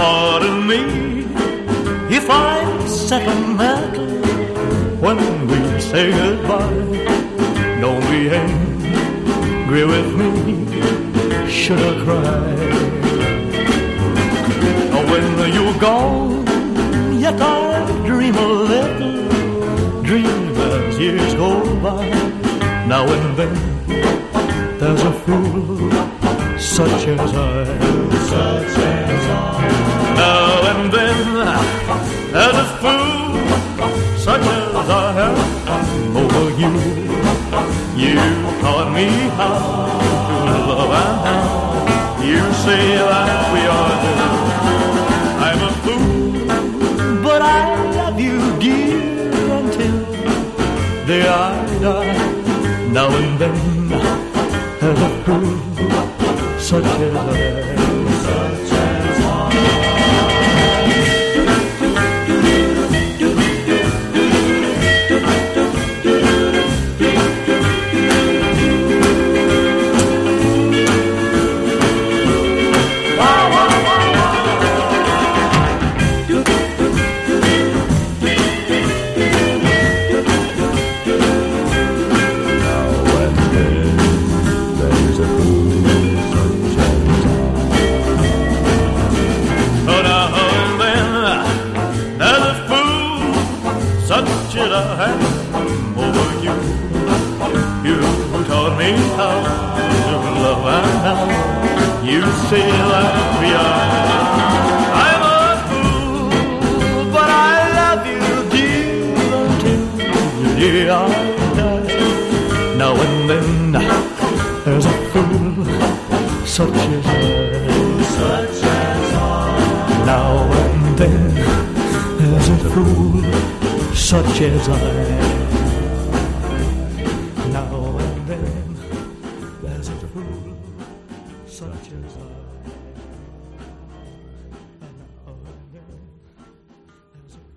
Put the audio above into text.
pardon me if I'm sentimental when we say goodbye. Don't be angry with me, should I cry? When you're gone, yet I dream a little dream as years go by. Now and then, there's a fool such as I, such as You taught me how to love and how you say that we are two. I'm a fool, but I love you, dear, until the I die. Now and then, there's a fool such as I am. Over you. You taught me how to love and how you say that we are. I'm a fool, but I love you, the day I die. Now and then, there's a fool such as such as I. am. Now and then, there's a fool such as I.